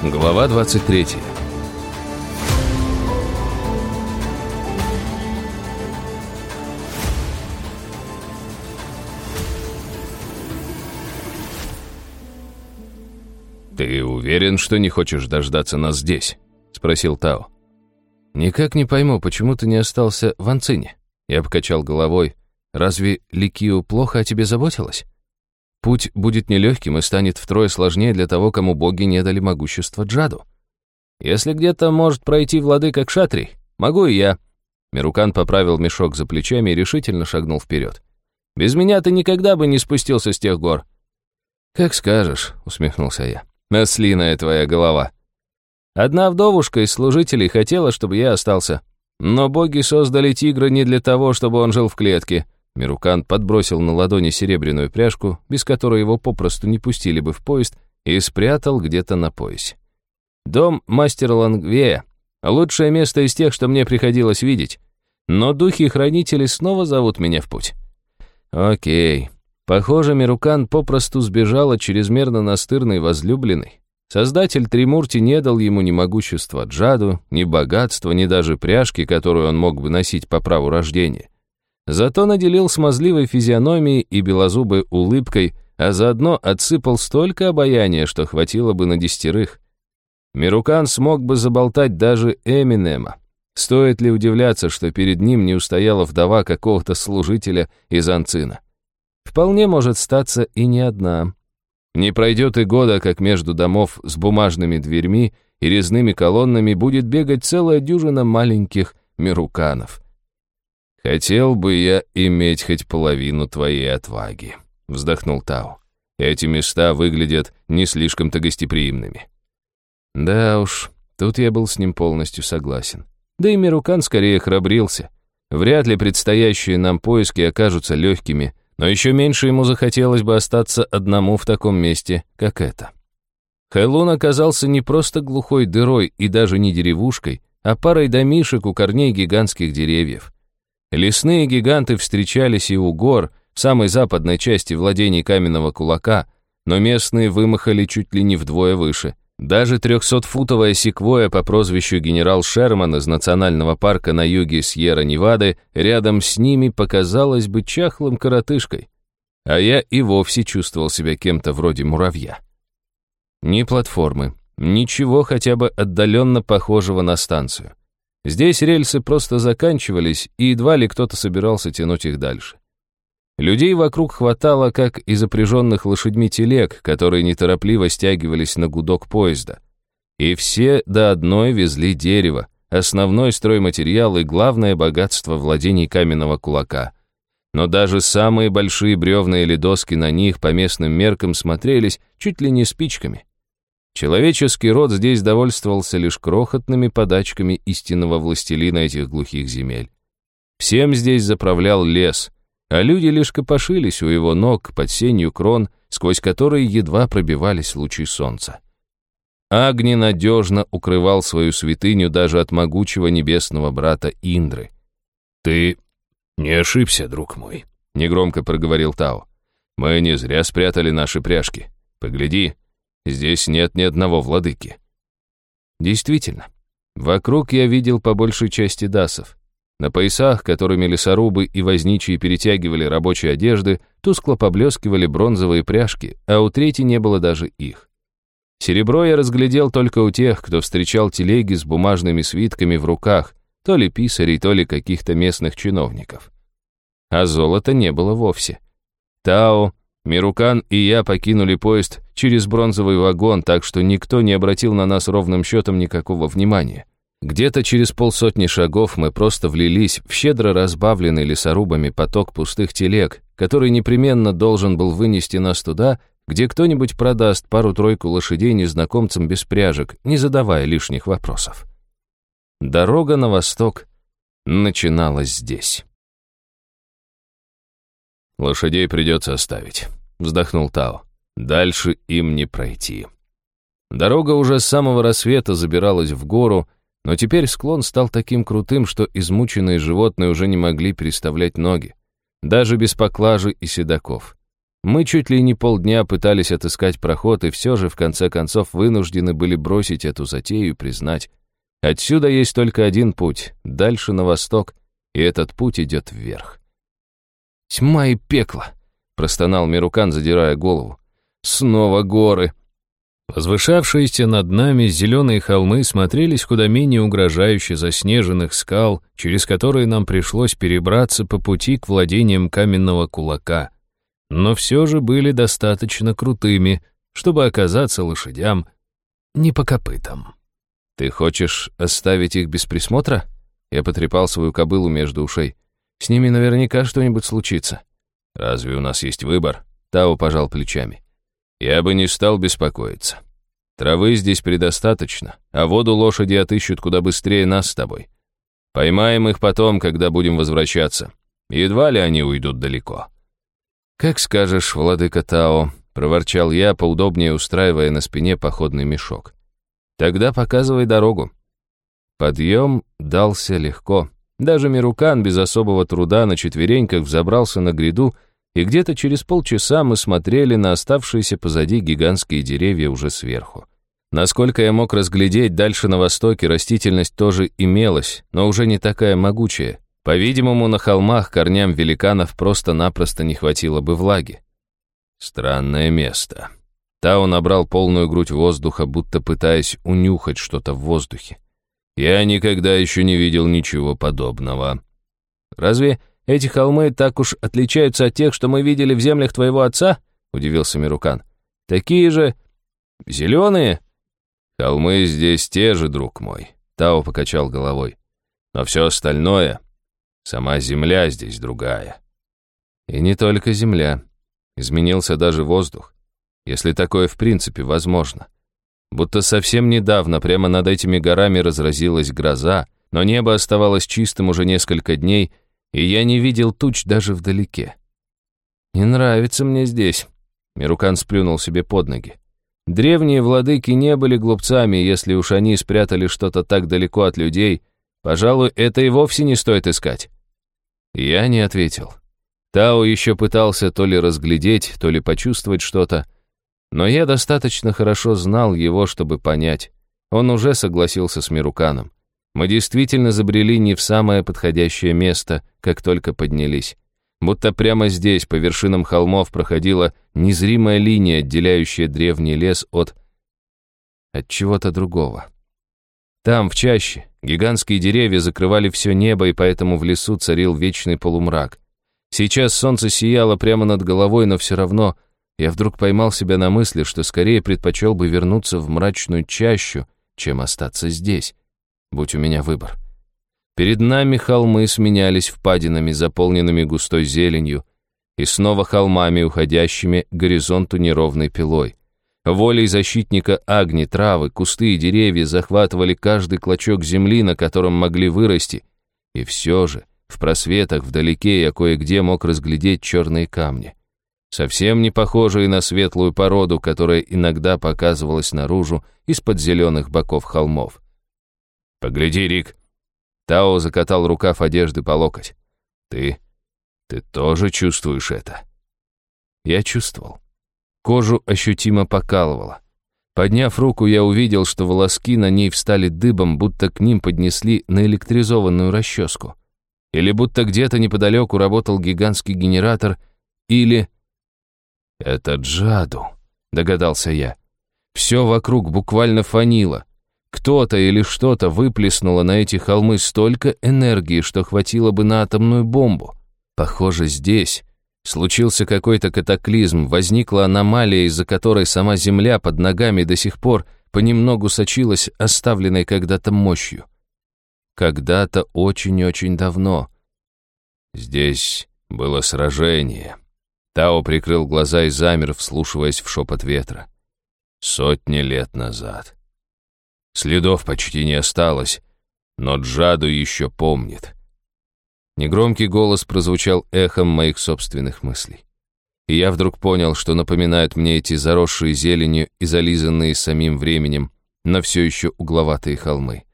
Глава 23 «Ты уверен, что не хочешь дождаться нас здесь?» — спросил Тао. «Никак не пойму, почему ты не остался в Анцине?» Я покачал головой. «Разве Ликию плохо о тебе заботилась?» Путь будет нелегким и станет втрое сложнее для того, кому боги не дали могущества Джаду. Если где-то может пройти владыка Кшатри, могу и я. Мирукан поправил мешок за плечами и решительно шагнул вперед. Без меня ты никогда бы не спустился с тех гор. Как скажешь, усмехнулся я. Ослиная твоя голова. Одна вдовушка из служителей хотела, чтобы я остался. Но боги создали тигра не для того, чтобы он жил в клетке. Мирукан подбросил на ладони серебряную пряжку, без которой его попросту не пустили бы в поезд, и спрятал где-то на поясе. Дом мастера Лангвея — лучшее место из тех, что мне приходилось видеть. Но духи-хранители снова зовут меня в путь. Окей. Похоже, Мирукан попросту сбежал от чрезмерно настырной возлюбленной. Создатель Тримурти не дал ему ни могущества Джаду, ни богатства, ни даже пряжки, которую он мог бы носить по праву рождения. Зато наделил смазливой физиономией и белозубой улыбкой, а заодно отсыпал столько обаяния, что хватило бы на десятерых. Мирукан смог бы заболтать даже Эминема. Стоит ли удивляться, что перед ним не устояла вдова какого-то служителя из Анцина? Вполне может статься и не одна. Не пройдет и года, как между домов с бумажными дверьми и резными колоннами будет бегать целая дюжина маленьких мируканов — «Хотел бы я иметь хоть половину твоей отваги», — вздохнул Тау. «Эти места выглядят не слишком-то гостеприимными». Да уж, тут я был с ним полностью согласен. Да и Мирукан скорее храбрился. Вряд ли предстоящие нам поиски окажутся легкими, но еще меньше ему захотелось бы остаться одному в таком месте, как это. Хайлун оказался не просто глухой дырой и даже не деревушкой, а парой домишек у корней гигантских деревьев. Лесные гиганты встречались и у гор, в самой западной части владений каменного кулака, но местные вымахали чуть ли не вдвое выше. Даже трехсотфутовая секвоя по прозвищу генерал Шерман из национального парка на юге Сьерра-Невады рядом с ними показалась бы чахлым коротышкой. А я и вовсе чувствовал себя кем-то вроде муравья. Ни платформы, ничего хотя бы отдаленно похожего на станцию. Здесь рельсы просто заканчивались, и едва ли кто-то собирался тянуть их дальше. Людей вокруг хватало, как и запряженных лошадьми телег, которые неторопливо стягивались на гудок поезда. И все до одной везли дерево, основной стройматериал и главное богатство владений каменного кулака. Но даже самые большие бревна или доски на них по местным меркам смотрелись чуть ли не спичками. Человеческий род здесь довольствовался лишь крохотными подачками истинного властелина этих глухих земель. Всем здесь заправлял лес, а люди лишь копошились у его ног под сенью крон, сквозь которые едва пробивались лучи солнца. Агни надежно укрывал свою святыню даже от могучего небесного брата Индры. «Ты не ошибся, друг мой», — негромко проговорил Тао. «Мы не зря спрятали наши пряжки. Погляди, Здесь нет ни одного владыки. Действительно, вокруг я видел по большей части дасов. На поясах, которыми лесорубы и возничие перетягивали рабочие одежды, тускло поблескивали бронзовые пряжки, а у трети не было даже их. Серебро я разглядел только у тех, кто встречал телеги с бумажными свитками в руках, то ли писарей, то ли каких-то местных чиновников. А золота не было вовсе. Тао, Мирукан и я покинули поезд через бронзовый вагон, так что никто не обратил на нас ровным счетом никакого внимания. Где-то через полсотни шагов мы просто влились в щедро разбавленный лесорубами поток пустых телег, который непременно должен был вынести нас туда, где кто-нибудь продаст пару-тройку лошадей незнакомцам без пряжек, не задавая лишних вопросов. Дорога на восток начиналась здесь. Лошадей придется оставить вздохнул Тао. Дальше им не пройти. Дорога уже с самого рассвета забиралась в гору, но теперь склон стал таким крутым, что измученные животные уже не могли переставлять ноги, даже без поклажи и седаков. Мы чуть ли не полдня пытались отыскать проход, и все же, в конце концов, вынуждены были бросить эту затею и признать. Отсюда есть только один путь, дальше на восток, и этот путь идет вверх. «Тьма и пекло!» — простонал Мирукан, задирая голову. «Снова горы!» Возвышавшиеся над нами зеленые холмы смотрелись куда менее угрожающе заснеженных скал, через которые нам пришлось перебраться по пути к владениям каменного кулака. Но все же были достаточно крутыми, чтобы оказаться лошадям не по копытам. «Ты хочешь оставить их без присмотра?» Я потрепал свою кобылу между ушей. «С ними наверняка что-нибудь случится». «Разве у нас есть выбор?» Тао пожал плечами. Я бы не стал беспокоиться. Травы здесь предостаточно, а воду лошади отыщут куда быстрее нас с тобой. Поймаем их потом, когда будем возвращаться. Едва ли они уйдут далеко. Как скажешь, владыка Тао, проворчал я, поудобнее устраивая на спине походный мешок. Тогда показывай дорогу. Подъем дался легко. Даже Мирукан без особого труда на четвереньках взобрался на гряду и где-то через полчаса мы смотрели на оставшиеся позади гигантские деревья уже сверху. Насколько я мог разглядеть, дальше на востоке растительность тоже имелась, но уже не такая могучая. По-видимому, на холмах корням великанов просто-напросто не хватило бы влаги. Странное место. Тао набрал полную грудь воздуха, будто пытаясь унюхать что-то в воздухе. Я никогда еще не видел ничего подобного. Разве эти холмы так уж отличаются от тех, что мы видели в землях твоего отца?» — удивился Мирукан. «Такие же зеленые?» «Холмы здесь те же, друг мой», — Тао покачал головой. «Но все остальное, сама земля здесь другая». И не только земля. Изменился даже воздух, если такое в принципе возможно. Будто совсем недавно прямо над этими горами разразилась гроза, но небо оставалось чистым уже несколько дней, и я не видел туч даже вдалеке. «Не нравится мне здесь», — Мирукан сплюнул себе под ноги. «Древние владыки не были глупцами, если уж они спрятали что-то так далеко от людей, пожалуй, это и вовсе не стоит искать». Я не ответил. Тао еще пытался то ли разглядеть, то ли почувствовать что-то, но я достаточно хорошо знал его, чтобы понять. Он уже согласился с Мируканом. Мы действительно забрели не в самое подходящее место, как только поднялись. Будто прямо здесь, по вершинам холмов, проходила незримая линия, отделяющая древний лес от... от чего-то другого. Там, в чаще, гигантские деревья закрывали все небо, и поэтому в лесу царил вечный полумрак. Сейчас солнце сияло прямо над головой, но все равно я вдруг поймал себя на мысли, что скорее предпочел бы вернуться в мрачную чащу, чем остаться здесь будь у меня выбор. Перед нами холмы сменялись впадинами, заполненными густой зеленью, и снова холмами, уходящими к горизонту неровной пилой. Волей защитника Агни травы, кусты и деревья захватывали каждый клочок земли, на котором могли вырасти, и все же в просветах вдалеке я кое-где мог разглядеть черные камни. Совсем не похожие на светлую породу, которая иногда показывалась наружу из-под зеленых боков холмов. «Погляди, Рик!» Тао закатал рукав одежды по локоть. «Ты... ты тоже чувствуешь это?» Я чувствовал. Кожу ощутимо покалывало. Подняв руку, я увидел, что волоски на ней встали дыбом, будто к ним поднесли наэлектризованную расческу. Или будто где-то неподалеку работал гигантский генератор, или... «Это Джаду», — догадался я. Все вокруг буквально фанило. Кто-то или что-то выплеснуло на эти холмы столько энергии, что хватило бы на атомную бомбу. Похоже, здесь случился какой-то катаклизм, возникла аномалия, из-за которой сама Земля под ногами до сих пор понемногу сочилась оставленной когда-то мощью. Когда-то очень-очень давно. Здесь было сражение. Тао прикрыл глаза и замер, вслушиваясь в шепот ветра. Сотни лет назад. Следов почти не осталось, но Джаду еще помнит. Негромкий голос прозвучал эхом моих собственных мыслей. И я вдруг понял, что напоминают мне эти заросшие зеленью и зализанные самим временем, но все еще угловатые холмы.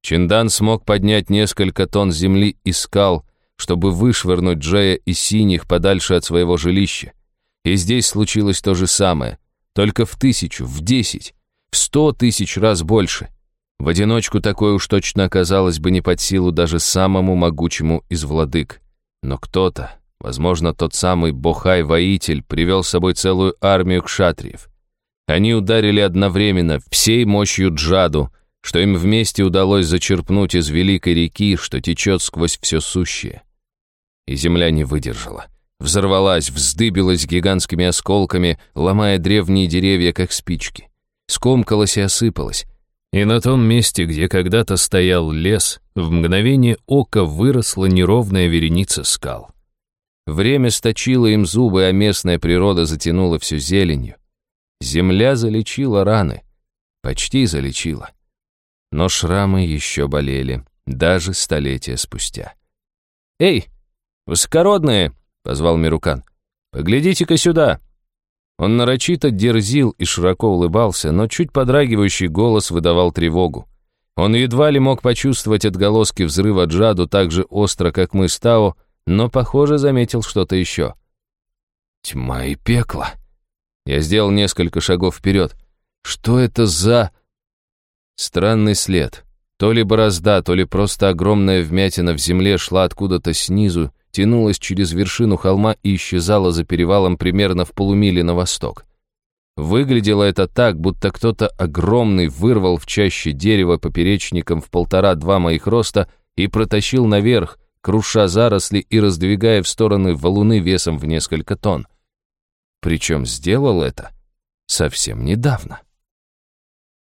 Чиндан смог поднять несколько тонн земли и скал, чтобы вышвырнуть Джея и синих подальше от своего жилища. И здесь случилось то же самое, только в тысячу, в десять, сто тысяч раз больше. В одиночку такое уж точно оказалось бы не под силу даже самому могучему из владык. Но кто-то, возможно, тот самый Бохай-воитель, привел с собой целую армию кшатриев. Они ударили одновременно всей мощью джаду, что им вместе удалось зачерпнуть из великой реки, что течет сквозь все сущее. И земля не выдержала. Взорвалась, вздыбилась гигантскими осколками, ломая древние деревья, как спички. Скомкалась и осыпалась. И на том месте, где когда-то стоял лес, в мгновение ока выросла неровная вереница скал. Время сточило им зубы, а местная природа затянула всю зеленью. Земля залечила раны. Почти залечила. Но шрамы еще болели, даже столетия спустя. «Эй, высокородные!» — позвал Мирукан. «Поглядите-ка сюда!» Он нарочито дерзил и широко улыбался, но чуть подрагивающий голос выдавал тревогу. Он едва ли мог почувствовать отголоски взрыва Джаду так же остро, как мы с Тао, но, похоже, заметил что-то еще. «Тьма и пекло!» Я сделал несколько шагов вперед. «Что это за...» Странный след. То ли борозда, то ли просто огромная вмятина в земле шла откуда-то снизу, тянулась через вершину холма и исчезала за перевалом примерно в полумиле на восток. Выглядело это так, будто кто-то огромный вырвал в чаще дерева поперечником в полтора-два моих роста и протащил наверх, круша заросли и раздвигая в стороны валуны весом в несколько тонн. Причем сделал это совсем недавно.